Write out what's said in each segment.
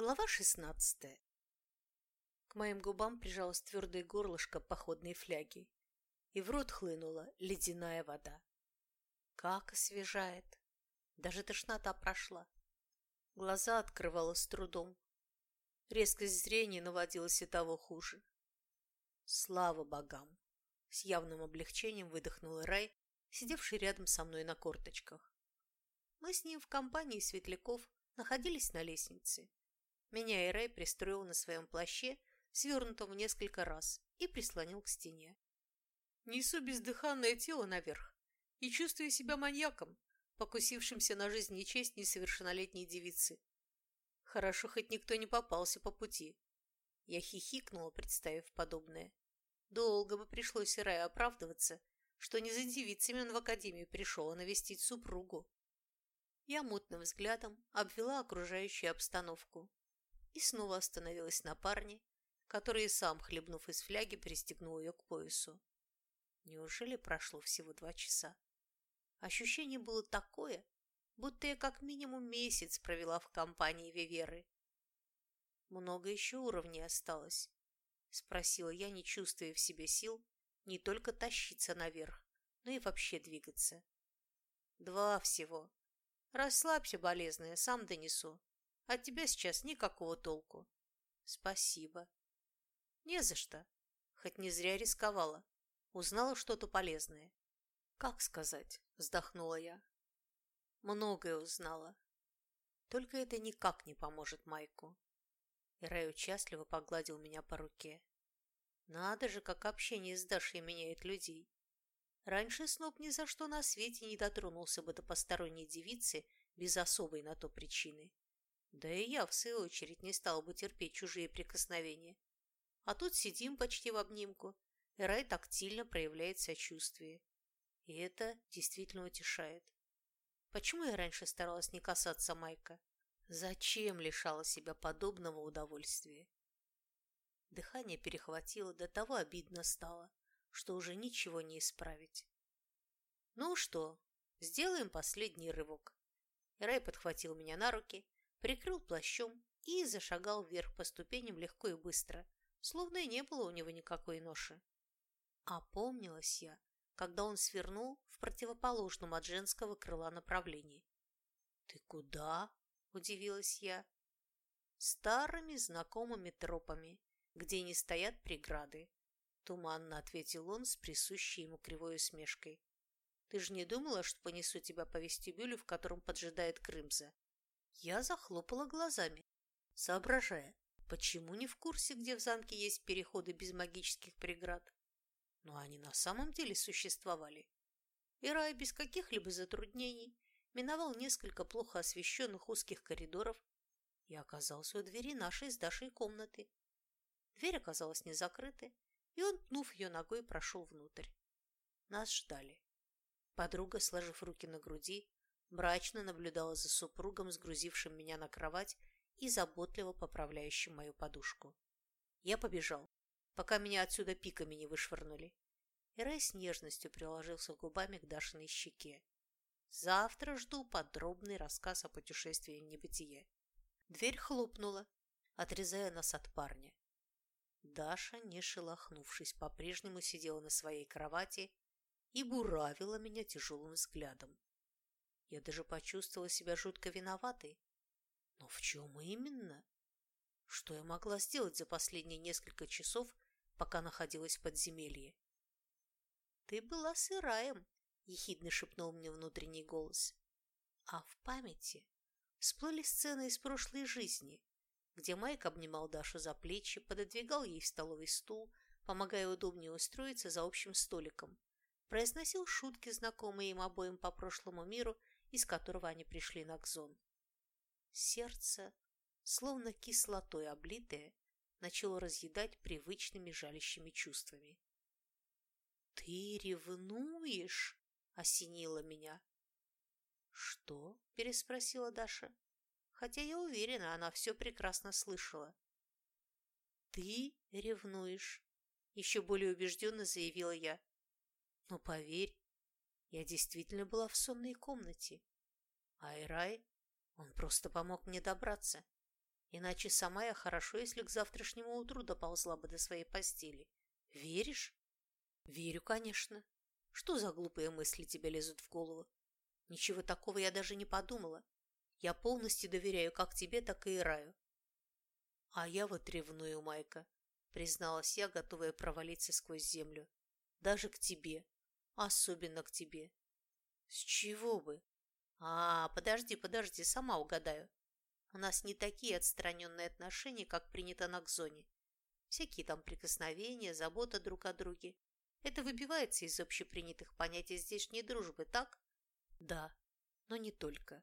Глава шестнадцатая. К моим губам прижалось твердое горлышко походной фляги, и в рот хлынула ледяная вода. Как освежает! Даже тошнота прошла. Глаза открывала с трудом. Резкость зрения наводилась и того хуже. Слава богам! С явным облегчением выдохнул Рай, сидевший рядом со мной на корточках. Мы с ним в компании светляков находились на лестнице. Меня Рэй пристроил на своем плаще, свернутом несколько раз, и прислонил к стене. Несу бездыханное тело наверх и чувствую себя маньяком, покусившимся на жизнь и честь несовершеннолетней девицы. Хорошо, хоть никто не попался по пути. Я хихикнула, представив подобное. Долго бы пришлось Раю оправдываться, что не за девицами он в академию пришел, а навестить супругу. Я мутным взглядом обвела окружающую обстановку и снова остановилась на парне, который сам, хлебнув из фляги, пристегнул ее к поясу. Неужели прошло всего два часа? Ощущение было такое, будто я как минимум месяц провела в компании Виверы. «Много еще уровней осталось?» – спросила я, не чувствуя в себе сил не только тащиться наверх, но и вообще двигаться. «Два всего. Расслабься, болезная, сам донесу. От тебя сейчас никакого толку. Спасибо. Не за что. Хоть не зря рисковала. Узнала что-то полезное. Как сказать? Вздохнула я. Многое узнала. Только это никак не поможет Майку. И Рай участливо погладил меня по руке. Надо же, как общение с Дашей меняет людей. Раньше Сноб ни за что на свете не дотронулся бы до посторонней девицы без особой на то причины. Да и я, в свою очередь, не стал бы терпеть чужие прикосновения. А тут сидим почти в обнимку, и Рай тактильно проявляет сочувствие. И это действительно утешает. Почему я раньше старалась не касаться Майка? Зачем лишала себя подобного удовольствия? Дыхание перехватило, до того обидно стало, что уже ничего не исправить. Ну что, сделаем последний рывок. Рай подхватил меня на руки прикрыл плащом и зашагал вверх по ступеням легко и быстро, словно и не было у него никакой ноши. Опомнилась я, когда он свернул в противоположном от женского крыла направлении. «Ты куда?» – удивилась я. «Старыми знакомыми тропами, где не стоят преграды», – туманно ответил он с присущей ему кривой усмешкой. «Ты же не думала, что понесу тебя по вестибюлю, в котором поджидает Крымза? Я захлопала глазами, соображая, почему не в курсе, где в замке есть переходы без магических преград. Но они на самом деле существовали. И Рай без каких-либо затруднений миновал несколько плохо освещенных узких коридоров и оказался у двери нашей с Дашей комнаты. Дверь оказалась не закрытой, и он, пнув ее ногой, прошел внутрь. Нас ждали. Подруга, сложив руки на груди, мрачно наблюдала за супругом, сгрузившим меня на кровать и заботливо поправляющим мою подушку. Я побежал, пока меня отсюда пиками не вышвырнули. И Рай с нежностью приложился губами к Дашиной щеке. Завтра жду подробный рассказ о путешествии в небытие. Дверь хлопнула, отрезая нас от парня. Даша, не шелохнувшись, по-прежнему сидела на своей кровати и буравила меня тяжелым взглядом. Я даже почувствовала себя жутко виноватой. Но в чем именно? Что я могла сделать за последние несколько часов, пока находилась в подземелье? «Ты была сыраем», — ехидно шепнул мне внутренний голос. А в памяти всплыли сцены из прошлой жизни, где Майк обнимал Дашу за плечи, пододвигал ей в столовый стул, помогая удобнее устроиться за общим столиком, произносил шутки, знакомые им обоим по прошлому миру, из которого они пришли на Кзон. Сердце, словно кислотой облитое, начало разъедать привычными жалящими чувствами. «Ты ревнуешь?» – осенило меня. «Что?» – переспросила Даша, хотя я уверена, она все прекрасно слышала. «Ты ревнуешь?» – еще более убежденно заявила я. «Но поверь, я действительно была в сонной комнате. Айрай, он просто помог мне добраться. Иначе сама я хорошо, если к завтрашнему утру доползла бы до своей постели. Веришь? Верю, конечно. Что за глупые мысли тебе лезут в голову? Ничего такого я даже не подумала. Я полностью доверяю как тебе, так и Ираю. А я вот ревную, Майка, призналась я, готовая провалиться сквозь землю. Даже к тебе. Особенно к тебе. С чего бы? А, подожди, подожди, сама угадаю. У нас не такие отстраненные отношения, как принято на Кзоне. Всякие там прикосновения, забота друг о друге. Это выбивается из общепринятых понятий здешней дружбы, так? Да, но не только.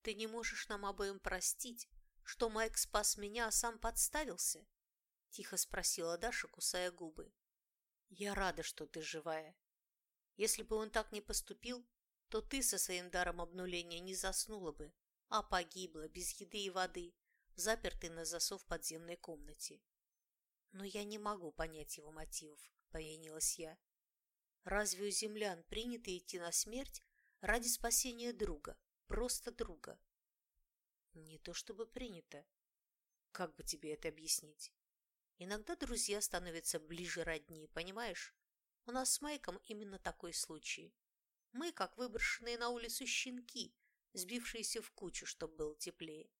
Ты не можешь нам обоим простить, что Майк спас меня, а сам подставился? Тихо спросила Даша, кусая губы. Я рада, что ты живая. Если бы он так не поступил, то ты со своим даром обнуления не заснула бы, а погибла без еды и воды, запертый на засов в подземной комнате. Но я не могу понять его мотивов, повинилась я. Разве у землян принято идти на смерть ради спасения друга, просто друга? Не то чтобы принято. Как бы тебе это объяснить? Иногда друзья становятся ближе родни, понимаешь? У нас с Майком именно такой случай. Мы, как выброшенные на улицу щенки, сбившиеся в кучу, чтобы было теплее.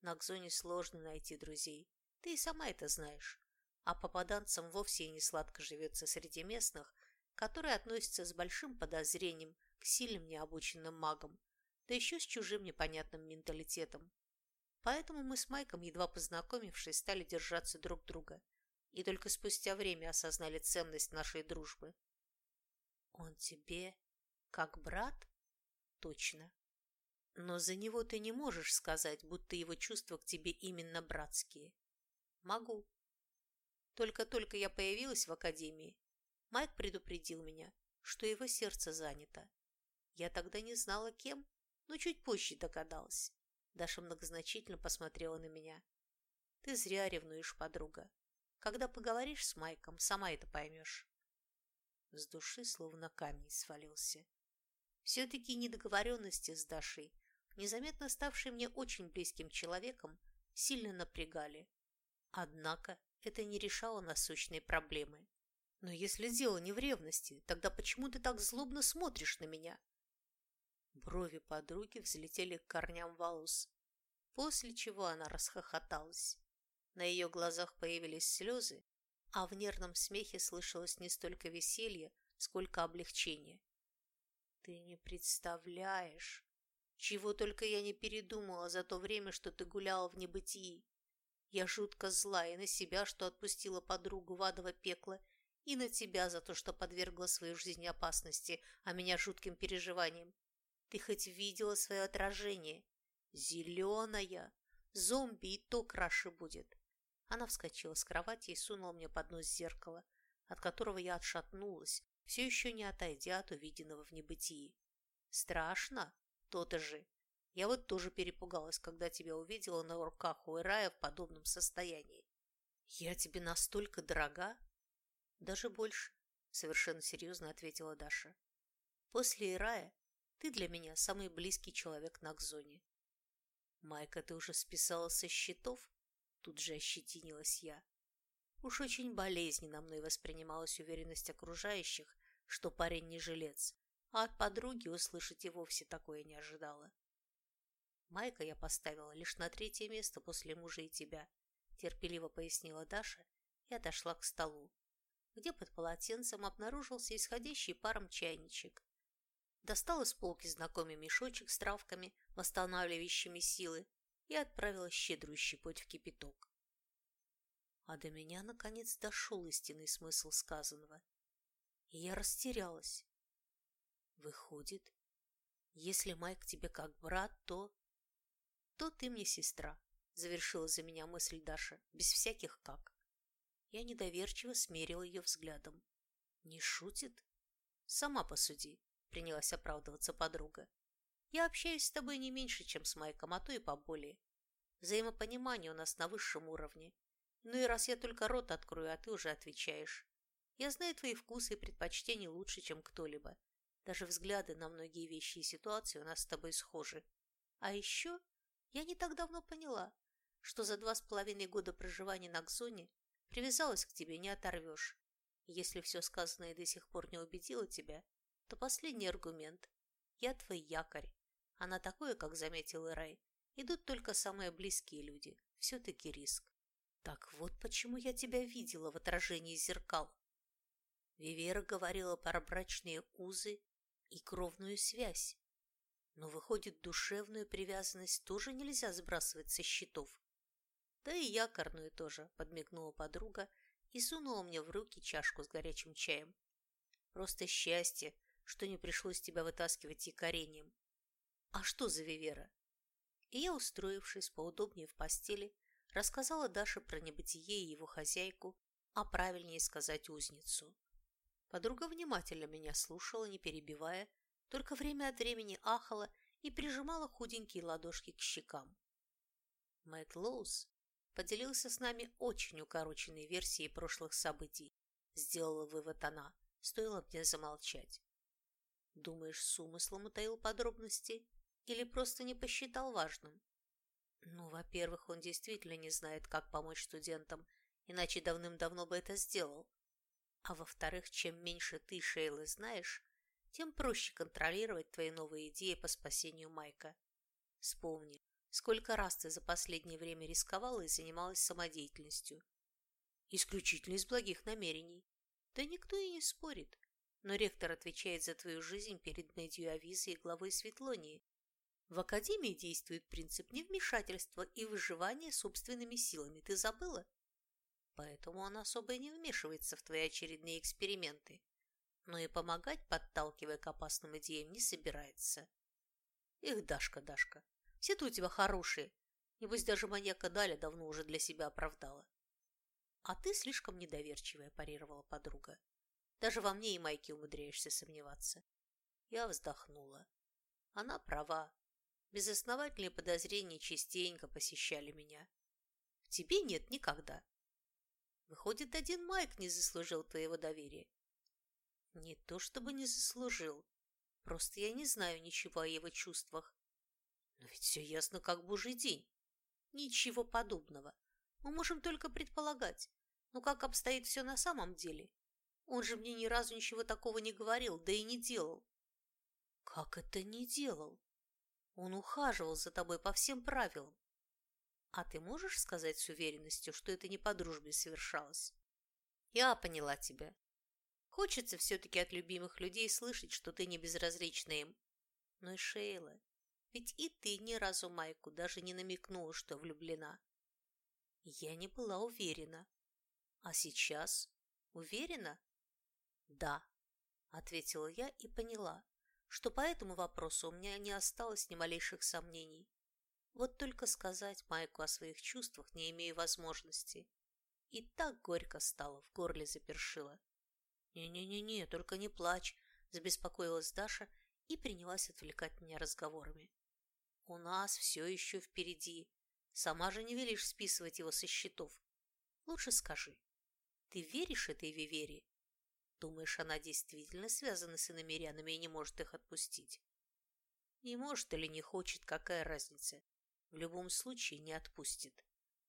На Кзоне сложно найти друзей, ты и сама это знаешь. А попаданцам вовсе не сладко живется среди местных, которые относятся с большим подозрением к сильным необученным магам, да еще с чужим непонятным менталитетом. Поэтому мы с Майком, едва познакомившись, стали держаться друг друга и только спустя время осознали ценность нашей дружбы. «Он тебе как брат?» «Точно. Но за него ты не можешь сказать, будто его чувства к тебе именно братские. Могу. Только-только я появилась в академии, Майк предупредил меня, что его сердце занято. Я тогда не знала, кем, но чуть позже догадалась. Даша многозначительно посмотрела на меня. Ты зря ревнуешь, подруга. Когда поговоришь с Майком, сама это поймешь. С души словно камень свалился. Все-таки недоговоренности с Дашей незаметно ставший мне очень близким человеком, сильно напрягали. Однако это не решало насущные проблемы. Но если дело не в ревности, тогда почему ты так злобно смотришь на меня? Брови подруги взлетели к корням волос, после чего она расхохоталась. На ее глазах появились слезы, а в нервном смехе слышалось не столько веселье, сколько облегчение. «Ты не представляешь, чего только я не передумала за то время, что ты гуляла в небытии. Я жутко зла и на себя, что отпустила подругу в адово пекло, и на тебя за то, что подвергла свою жизнь опасности, а меня жутким переживаниям. Ты хоть видела свое отражение? Зеленая! Зомби и то краше будет. Она вскочила с кровати и сунула мне под нос зеркало, от которого я отшатнулась, все еще не отойдя от увиденного в небытии. Страшно? То-то же. Я вот тоже перепугалась, когда тебя увидела на руках у Ирая в подобном состоянии. Я тебе настолько дорога? Даже больше, совершенно серьезно ответила Даша. После Ирая ты для меня самый близкий человек на Кзоне. Майка, ты уже списала со счетов? Тут же ощетинилась я. Уж очень болезненно мной воспринималась уверенность окружающих, что парень не жилец, а от подруги услышать и вовсе такое не ожидала. Майка я поставила лишь на третье место после мужа и тебя, терпеливо пояснила Даша и отошла к столу, где под полотенцем обнаружился исходящий паром чайничек. Достала с полки знакомый мешочек с травками, восстанавливающими силы, и отправила щедрую щепоть в кипяток. А до меня, наконец, дошел истинный смысл сказанного, и я растерялась. Выходит, если Майк тебе как брат, то... То ты мне сестра, завершила за меня мысль Даша, без всяких «как». Я недоверчиво смерила ее взглядом. Не шутит? Сама посуди, принялась оправдываться подруга. Я общаюсь с тобой не меньше, чем с Майком, а то и поболее. Взаимопонимание у нас на высшем уровне. Ну и раз я только рот открою, а ты уже отвечаешь. Я знаю твои вкусы и предпочтения лучше, чем кто-либо. Даже взгляды на многие вещи и ситуации у нас с тобой схожи. А еще я не так давно поняла, что за два с половиной года проживания на Кзоне привязалась к тебе, не оторвешь. Если все сказанное до сих пор не убедило тебя, то последний аргумент. Я твой якорь. А на такое, как заметил Ирай, идут только самые близкие люди. Все-таки риск. Так вот почему я тебя видела в отражении зеркал. Вивера говорила про брачные узы и кровную связь. Но выходит, душевную привязанность тоже нельзя сбрасывать со счетов. Да и якорную тоже, подмигнула подруга и сунула мне в руки чашку с горячим чаем. Просто счастье, что не пришлось тебя вытаскивать якорением. А что за Вивера? И я, устроившись поудобнее в постели, рассказала Даше про небытие и его хозяйку, а правильнее сказать узницу. Подруга внимательно меня слушала, не перебивая, только время от времени ахала и прижимала худенькие ладошки к щекам. Мэтт Лоус поделился с нами очень укороченной версией прошлых событий, сделала вывод она, стоило мне замолчать. Думаешь, с умыслом утаил подробности или просто не посчитал важным? Ну, во-первых, он действительно не знает, как помочь студентам, иначе давным-давно бы это сделал. А во-вторых, чем меньше ты, Шейлы, знаешь, тем проще контролировать твои новые идеи по спасению Майка. Вспомни, сколько раз ты за последнее время рисковала и занималась самодеятельностью. Исключительно из благих намерений. Да никто и не спорит. Но ректор отвечает за твою жизнь перед Мэдью Авизой и главой Светлонии. В Академии действует принцип невмешательства и выживания собственными силами. Ты забыла? Поэтому он особо и не вмешивается в твои очередные эксперименты. Но и помогать, подталкивая к опасным идеям, не собирается. Эх, Дашка, Дашка, все-то у тебя хорошие. Небось, даже маньяка Даля давно уже для себя оправдала. А ты слишком недоверчивая, парировала подруга. Даже во мне и Майке умудряешься сомневаться. Я вздохнула. Она права. Безосновательные подозрения частенько посещали меня. В тебе нет никогда. Выходит, один Майк не заслужил твоего доверия. Не то чтобы не заслужил. Просто я не знаю ничего о его чувствах. Но ведь все ясно, как божий день. Ничего подобного. Мы можем только предполагать. Но как обстоит все на самом деле, он же мне ни разу ничего такого не говорил, да и не делал. Как это не делал? Он ухаживал за тобой по всем правилам. А ты можешь сказать с уверенностью, что это не по дружбе совершалось? Я поняла тебя. Хочется все-таки от любимых людей слышать, что ты не безразлична им. Но и Шейла, ведь и ты ни разу Майку даже не намекнула, что влюблена. Я не была уверена. А сейчас? Уверена? «Да», – ответила я и поняла, что по этому вопросу у меня не осталось ни малейших сомнений. Вот только сказать Майку о своих чувствах не имею возможности. И так горько стало, в горле запершило. «Не-не-не-не, только не плачь», – забеспокоилась Даша и принялась отвлекать меня разговорами. «У нас все еще впереди. Сама же не велишь списывать его со счетов. Лучше скажи, ты веришь этой Вивере Думаешь, она действительно связана с иномерянами и не может их отпустить? Не может или не хочет, какая разница? В любом случае не отпустит.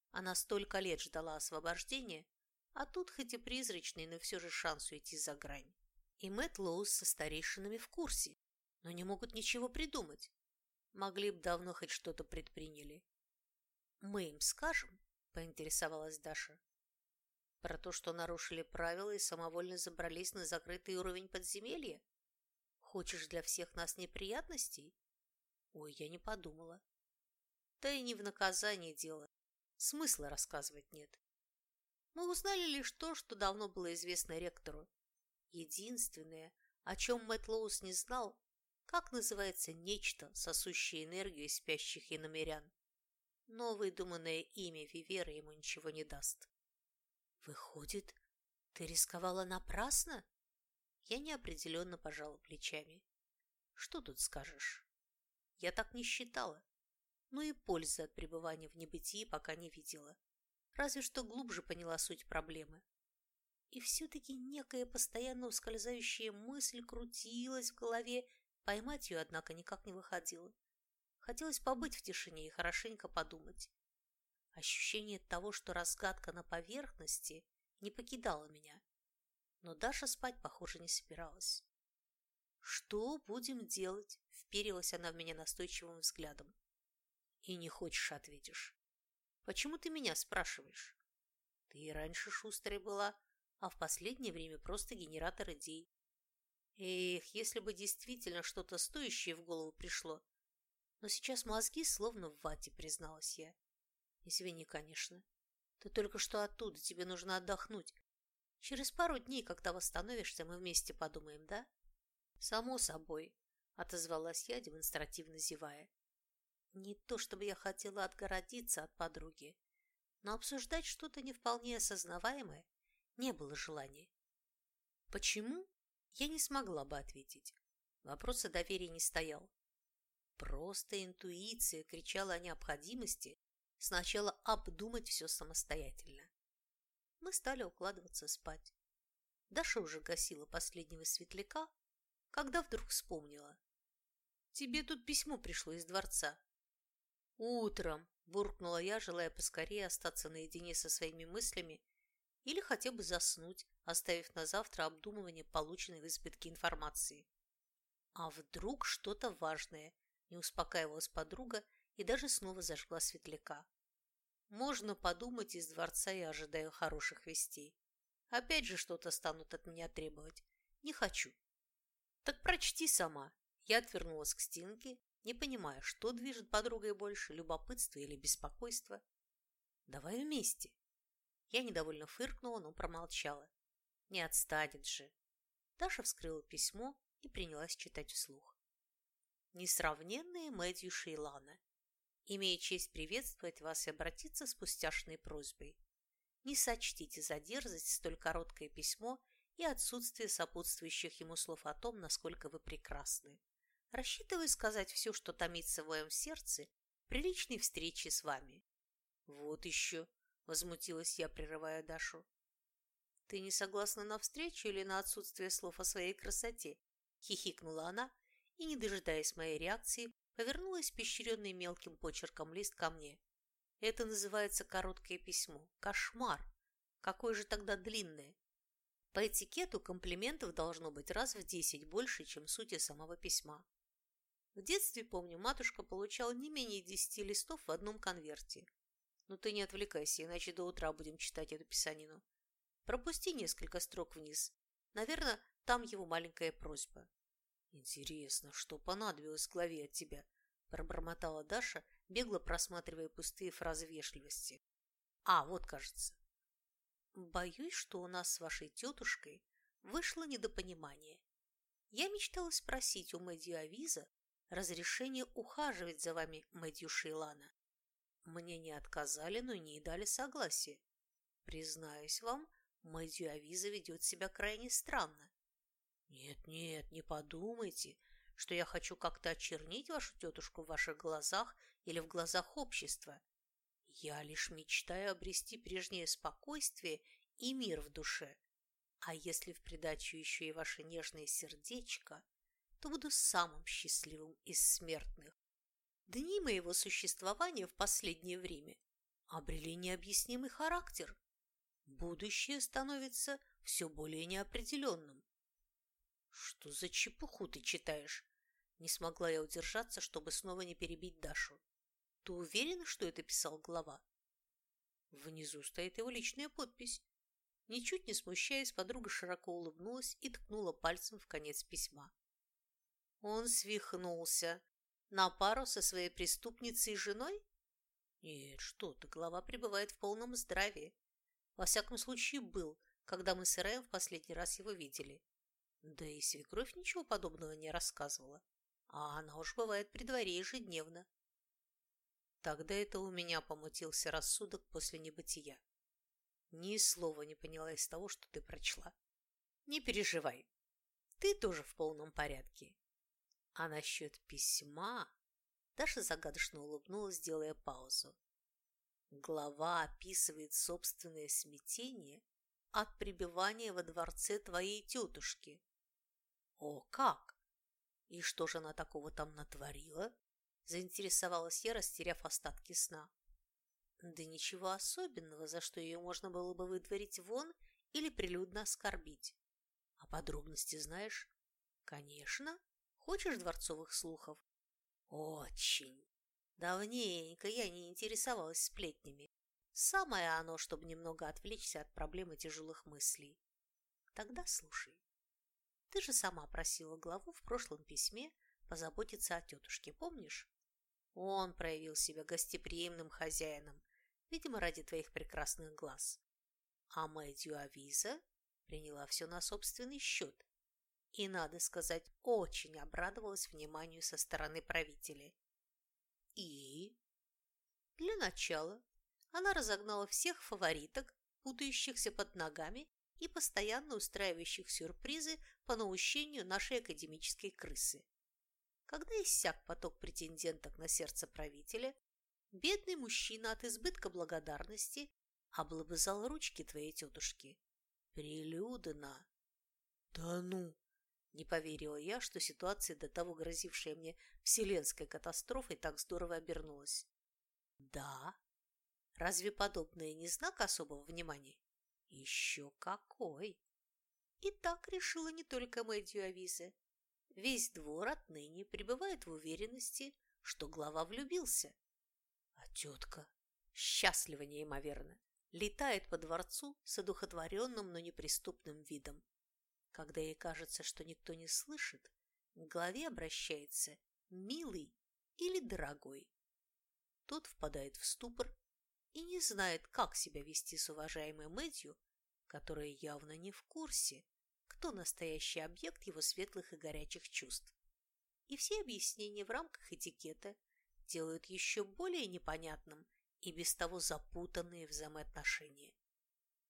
Она столько лет ждала освобождения, а тут хоть и призрачный, но все же шанс уйти за грань. И Мэтт Лоус со старейшинами в курсе, но не могут ничего придумать. Могли бы давно хоть что-то предприняли. «Мы им скажем?» – поинтересовалась Даша. Про то, что нарушили правила и самовольно забрались на закрытый уровень подземелья? Хочешь для всех нас неприятностей? Ой, я не подумала. Да и не в наказании дело. Смысла рассказывать нет. Мы узнали лишь то, что давно было известно ректору. Единственное, о чем Мэтт Лоус не знал, как называется нечто, сосущее энергию спящих иномерян. Но выдуманное имя Вивера ему ничего не даст. Выходит, ты рисковала напрасно? Я неопределенно пожала плечами. Что тут скажешь? Я так не считала. Но и пользы от пребывания в небытии пока не видела. Разве что глубже поняла суть проблемы. И все-таки некая постоянно ускользающая мысль крутилась в голове, поймать ее, однако, никак не выходило. Хотелось побыть в тишине и хорошенько подумать. Ощущение того, что разгадка на поверхности, не покидало меня. Но Даша спать, похоже, не собиралась. «Что будем делать?» – вперилась она в меня настойчивым взглядом. «И не хочешь, ответишь. Почему ты меня спрашиваешь? Ты и раньше шустрой была, а в последнее время просто генератор идей. Эх, если бы действительно что-то стоящее в голову пришло. Но сейчас мозги словно в вате, призналась я. Извини, конечно. Ты только что оттуда, тебе нужно отдохнуть. Через пару дней, когда восстановишься, мы вместе подумаем, да? Само собой, отозвалась я, демонстративно зевая. Не то чтобы я хотела отгородиться от подруги, но обсуждать что-то не вполне осознаваемое не было желания. Почему? Я не смогла бы ответить. Вопрос о доверии не стоял. Просто интуиция кричала о необходимости сначала обдумать все самостоятельно. Мы стали укладываться спать. Даша уже гасила последнего светляка, когда вдруг вспомнила. «Тебе тут письмо пришло из дворца». «Утром», – буркнула я, желая поскорее остаться наедине со своими мыслями или хотя бы заснуть, оставив на завтра обдумывание полученной в избытке информации. А вдруг что-то важное, не успокаивалась подруга и даже снова зажгла светляка. Можно подумать, из дворца я ожидаю хороших вестей. Опять же что-то станут от меня требовать. Не хочу. Так прочти сама. Я отвернулась к стенке, не понимая, что движет подругой больше, любопытство или беспокойство. Давай вместе. Я недовольно фыркнула, но промолчала. Не отстанет же. Даша вскрыла письмо и принялась читать вслух. Несравненные Мэдью Шейлана. Имея честь приветствовать вас и обратиться с пустяшной просьбой. Не сочтите за дерзость столь короткое письмо и отсутствие сопутствующих ему слов о том, насколько вы прекрасны. Рассчитываю сказать все, что томится в моем сердце при личной встрече с вами. Вот еще, Возмутилась я, прерывая Дашу. «Ты не согласна на встречу или на отсутствие слов о своей красоте?» Хихикнула она и, не дожидаясь моей реакции, повернулась пещеренный мелким почерком лист ко мне. «Это называется короткое письмо. Кошмар! Какое же тогда длинное!» По этикету комплиментов должно быть раз в десять больше, чем сути самого письма. В детстве, помню, матушка получала не менее десяти листов в одном конверте. Но ты не отвлекайся, иначе до утра будем читать эту писанину. Пропусти несколько строк вниз. Наверное, там его маленькая просьба. Интересно, что понадобилось главе от тебя? Пробормотала Даша, бегло просматривая пустые фразы вежливости. А, вот, кажется. Боюсь, что у нас с вашей тетушкой вышло недопонимание. Я мечтала спросить у Мэдью Авиза разрешение ухаживать за вами, Мэдью Шейлана. Мне не отказали, но не дали согласия. Признаюсь вам, Мэдью Авиза ведет себя крайне странно. Нет-нет, не подумайте, что я хочу как-то очернить вашу тетушку в ваших глазах или в глазах общества. Я лишь мечтаю обрести прежнее спокойствие и мир в душе. А если в придачу еще и ваше нежное сердечко, то буду самым счастливым из смертных. Дни моего существования в последнее время обрели необъяснимый характер. Будущее становится все более неопределенным. Что за чепуху ты читаешь? Не смогла я удержаться, чтобы снова не перебить Дашу. Ты уверена, что это писал глава? Внизу стоит его личная подпись. Ничуть не смущаясь, подруга широко улыбнулась и ткнула пальцем в конец письма. Он свихнулся, на пару со своей преступницей и женой? Нет, что ты, глава пребывает в полном здравии. Во всяком случае, был, когда мы с Рэем в последний раз его видели. Да и свекровь ничего подобного не рассказывала. А она уж бывает при дворе ежедневно. Тогда это у меня помутился рассудок после небытия. Ни слова не поняла из того, что ты прочла. Не переживай. Ты тоже в полном порядке. А насчет письма... Даша загадочно улыбнулась, делая паузу. Глава описывает собственное смятение от пребывания во дворце твоей тетушки. О, как! И что же она такого там натворила? Заинтересовалась я, растеряв остатки сна. Да ничего особенного, за что ее можно было бы выдворить вон или прилюдно оскорбить. А подробности знаешь? Конечно. Хочешь дворцовых слухов? Очень. Давненько я не интересовалась сплетнями. Самое оно, чтобы немного отвлечься от проблемы тяжелых мыслей. Тогда слушай. Ты же сама просила главу в прошлом письме позаботиться о тетушке, помнишь? Он проявил себя гостеприимным хозяином, видимо, ради твоих прекрасных глаз. А Мэдью Авиза приняла все на собственный счет и, надо сказать, очень обрадовалась вниманию со стороны правителей. И? Для начала она разогнала всех фавориток, путающихся под ногами и постоянно устраивающих сюрпризы по наущению нашей академической крысы. Когда иссяк поток претенденток на сердце правителя, бедный мужчина от избытка благодарности облобызал ручки твоей тетушки. Прилюдно. Да ну! Не поверила я, что ситуация, до того грозившая мне вселенской катастрофой, так здорово обернулась. Да. Разве подобное не знак особого внимания? Еще какой! И так решила не только Мэдью Авизе. Весь двор отныне пребывает в уверенности, что глава влюбился. А тетка, счастлива неимоверно, летает по дворцу с одухотворенным, но неприступным видом. Когда ей кажется, что никто не слышит, к голове обращается «милый» или «дорогой». Тот впадает в ступор и не знает, как себя вести с уважаемой Мэтью, которая явно не в курсе, кто настоящий объект его светлых и горячих чувств. И все объяснения в рамках этикета делают еще более непонятным и без того запутанные взаимоотношения.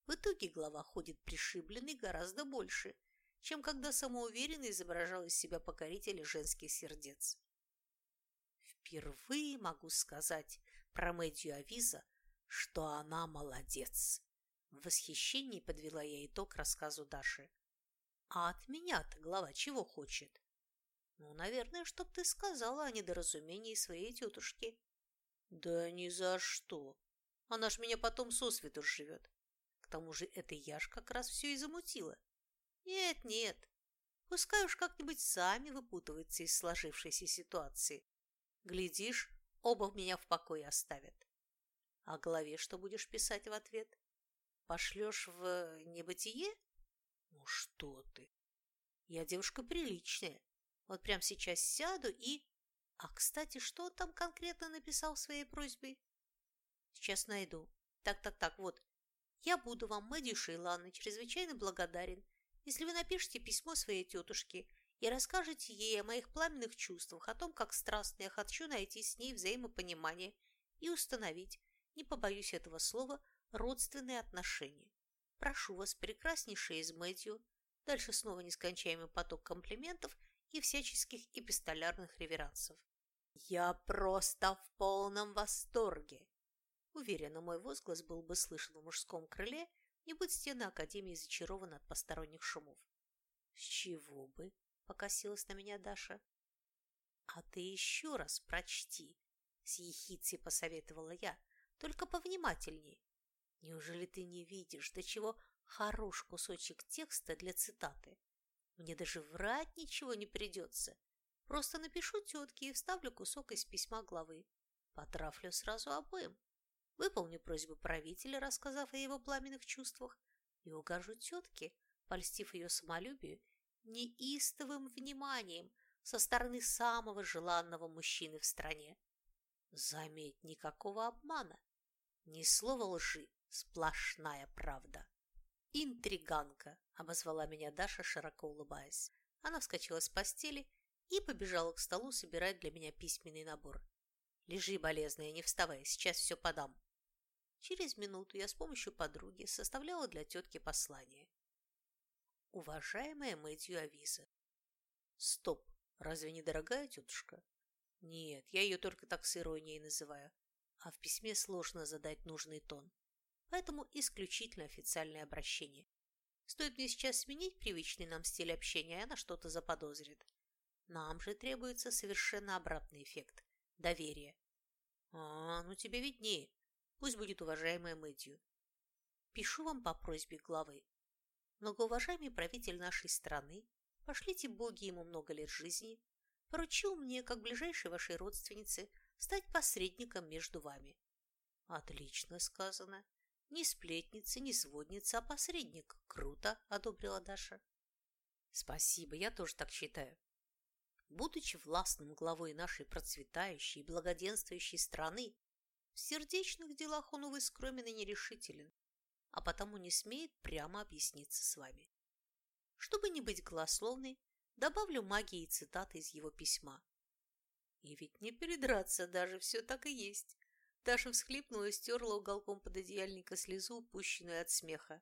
В итоге глава ходит пришибленный гораздо больше, чем когда самоуверенно изображал из себя покорителя женских сердец. Впервые могу сказать про Мэдью Авиза, что она молодец. В восхищении подвела я итог рассказу Даши. А от меня-то глава чего хочет? Ну, наверное, чтоб ты сказала о недоразумении своей тетушки. Да ни за что. Она ж меня потом сосвету живет. К тому же это я ж как раз все и замутила. Нет, нет. Пускай уж как-нибудь сами выпутываются из сложившейся ситуации. Глядишь, оба меня в покое оставят. А главе что будешь писать в ответ? Пошлешь в небытие? Ну что ты? Я девушка приличная. Вот прямо сейчас сяду и... А, кстати, что он там конкретно написал в своей просьбе? Сейчас найду. Так-так-так, вот. Я буду вам, Мэдди Шейланна, чрезвычайно благодарен, если вы напишете письмо своей тетушке и расскажете ей о моих пламенных чувствах, о том, как страстно я хочу найти с ней взаимопонимание и установить, не побоюсь этого слова, родственные отношения. Прошу вас, прекраснейшая из Мэдью, дальше снова нескончаемый поток комплиментов и всяческих эпистолярных реверансов. Я просто в полном восторге. Уверена, мой возглас был бы слышен в мужском крыле, не будь стены Академии зачарованы от посторонних шумов. С чего бы? Покосилась на меня Даша. А ты еще раз прочти, с ехицей посоветовала я, только повнимательнее. Неужели ты не видишь, до чего хорош кусочек текста для цитаты? Мне даже врать ничего не придется. Просто напишу тетке и вставлю кусок из письма главы. Потрафлю сразу обоим. Выполню просьбу правителя, рассказав о его пламенных чувствах, и укажу тетке, польстив ее самолюбию, неистовым вниманием со стороны самого желанного мужчины в стране. Заметь, никакого обмана, ни слова лжи, Сплошная правда. «Интриганка!» – обозвала меня Даша, широко улыбаясь. Она вскочила с постели и побежала к столу собирать для меня письменный набор. «Лежи, болезная, не вставай, сейчас все подам». Через минуту я с помощью подруги составляла для тетки послание. «Уважаемая Мэтью Авиза». «Стоп, разве не дорогая тетушка?» «Нет, я ее только так с иронией называю, а в письме сложно задать нужный тон поэтому исключительно официальное обращение. Стоит мне сейчас сменить привычный нам стиль общения, и она что-то заподозрит. Нам же требуется совершенно обратный эффект – доверие. А, ну тебе виднее. Пусть будет уважаемая Мэдью. Пишу вам по просьбе главы. Многоуважаемый правитель нашей страны, пошлите боги ему много лет жизни, поручил мне, как ближайшей вашей родственнице, стать посредником между вами. Отлично сказано. Не сплетница, не сводница, а посредник. Круто, одобрила Даша. Спасибо, я тоже так считаю. Будучи властным главой нашей процветающей и благоденствующей страны, в сердечных делах он, увы, скромен и нерешителен, а потому не смеет прямо объясниться с вами. Чтобы не быть голословной, добавлю магии и цитаты из его письма. И ведь не передраться даже, все так и есть. Даша всхлипнула и стерла уголком пододеяльника слезу, пущенную от смеха.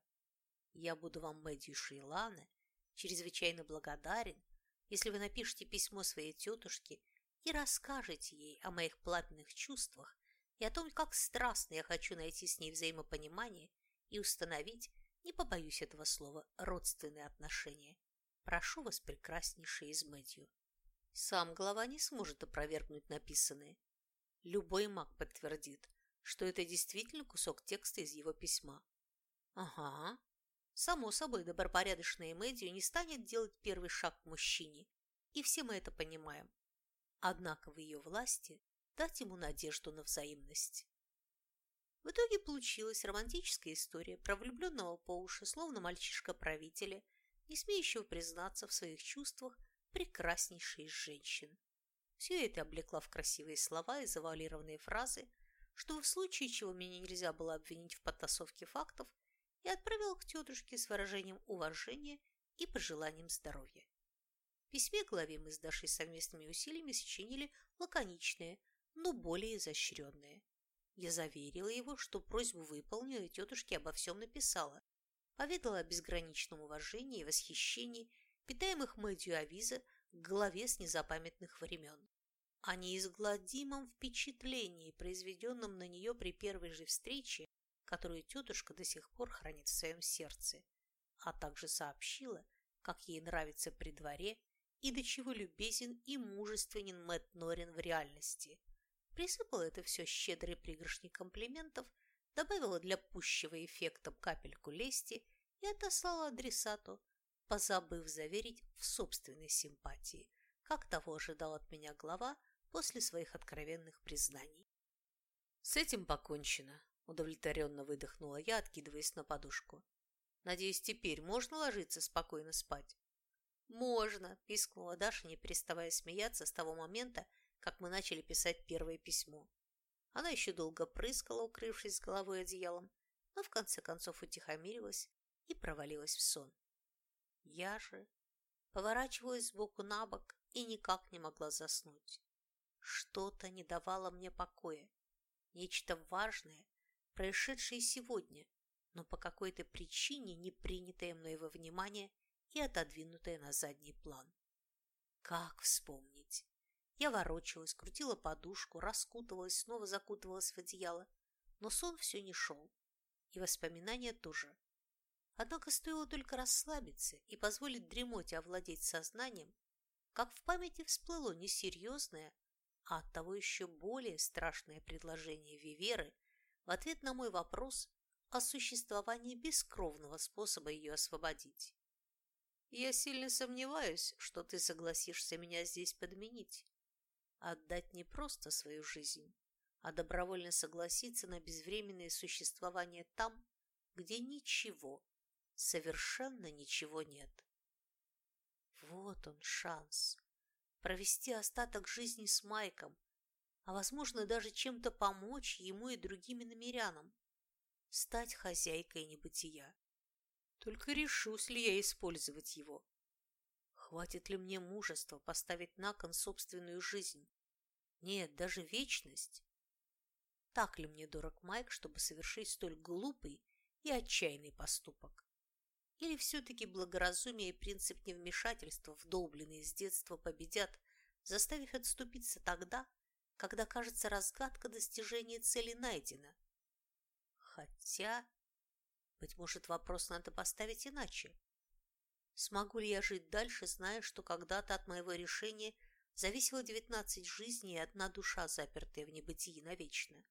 Я буду вам, Мэдди Шейлана, чрезвычайно благодарен, если вы напишете письмо своей тетушке и расскажете ей о моих пламенных чувствах и о том, как страстно я хочу найти с ней взаимопонимание и установить, не побоюсь этого слова, родственные отношения. Прошу вас, прекраснейшая из Мэдью. Сам глава не сможет опровергнуть написанное. Любой маг подтвердит, что это действительно кусок текста из его письма. Ага. Само собой, добропорядочная Мэдью не станет делать первый шаг к мужчине, и все мы это понимаем. Однако в ее власти дать ему надежду на взаимность. В итоге получилась романтическая история про влюбленного по уши, словно мальчишка правителя, не смеющего признаться в своих чувствах прекраснейшей из женщин. Все это облекла в красивые слова и завуалированные фразы, чтобы в случае чего меня нельзя было обвинить в подтасовке фактов, и отправила к тетушке с выражением уважения и пожеланием здоровья. В письме главе мы с Дашей совместными усилиями сочинили лаконичные, но более изощренные. Я заверила его, что просьбу выполнила и тетушке обо всем написала. Поведала о безграничном уважении и восхищении, питаемых Мэдью Авиза к голове с незапамятных времен. О неизгладимом впечатлении, произведенном на нее при первой же встрече, которую тетушка до сих пор хранит в своем сердце, а также сообщила, как ей нравится при дворе и до чего любезен и мужественен Мэтт Норин в реальности – Присыпала это все щедрой пригоршней комплиментов, добавила для пущего эффекта капельку лести и отослала адресату, позабыв заверить в собственной симпатии, как того ожидал от меня глава после своих откровенных признаний. «С этим покончено», – удовлетворенно выдохнула я, откидываясь на подушку. «Надеюсь, теперь можно ложиться спокойно спать?» «Можно», – пискнула Даша, не переставая смеяться с того момента, как мы начали писать первое письмо. Она еще долго прыскала, укрывшись головой одеялом, но в конце концов утихомирилась и провалилась в сон. Я же поворачивалась сбоку на бок и никак не могла заснуть. Что-то не давало мне покоя. Нечто важное, происшедшее сегодня, но по какой-то причине не принятое мной во внимание и отодвинутое на задний план. Как вспомнить? Я ворочалась, крутила подушку, раскутывалась, снова закутывалась в одеяло. Но сон все не шел. И воспоминания тоже. Однако стоило только расслабиться и позволить дремоте овладеть сознанием, как в памяти всплыло несерьезное, а оттого еще более страшное предложение Виверы в ответ на мой вопрос о существовании бескровного способа ее освободить. «Я сильно сомневаюсь, что ты согласишься меня здесь подменить отдать не просто свою жизнь, а добровольно согласиться на безвременное существование там, где ничего, совершенно ничего нет. Вот он шанс провести остаток жизни с Майком, а, возможно, даже чем-то помочь ему и другим иномерянам, стать хозяйкой небытия. Только решусь ли я использовать его? Хватит ли мне мужества поставить на кон собственную жизнь? Нет, даже вечность. Так ли мне дорог Майк, чтобы совершить столь глупый и отчаянный поступок? Или все-таки благоразумие и принцип невмешательства, вдолбленные с детства, победят, заставив отступиться тогда, когда, кажется, разгадка достижения цели найдена? Хотя, быть может, вопрос надо поставить иначе. Смогу ли я жить дальше, зная, что когда-то от моего решения зависело девятнадцать жизней и одна душа, запертая в небытии навечно?